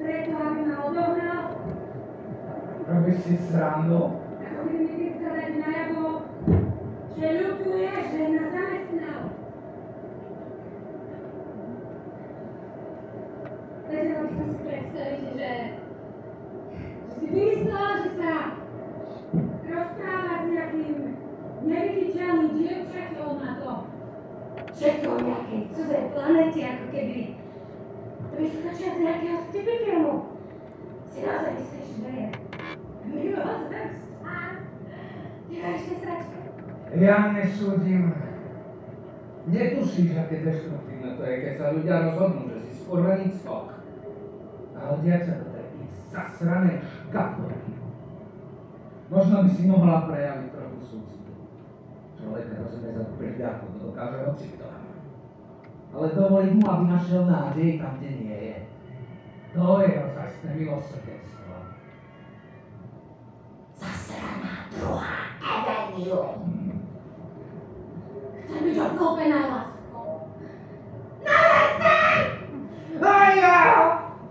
Preto, aby ma odohnal, Robíš si srandu? ako by mi ty chcel dať najavo, že ľutuje, že ma zamestnal. Vedela by som si predstaviť, že, že si vymyslela, že sa rozpráva s nejakým neviditeľným dievčaťom na to. Všetko o nejakej cudzej planete, ako keby vyskočia z nejakého. Si naozaj myslíš, že je milosrdnosť? A nemáš sa sračka? Ja nesúdim. Netušíš, aké deštruktívne to je, keď sa ľudia rozhodnú, že si skurvený skok. A hodia ťa do takých zasranej škatulky. Možno by si mohla prejaviť trochu súcitu. Človek rozumie za prihľadku, to dokáže hocikto. Ale dovoliť mu, aby našiel nádej tam, kde nie 都为了咱市的烈士了，咱是咱那土话，爱干牛，咱没叫狗陪哪吗？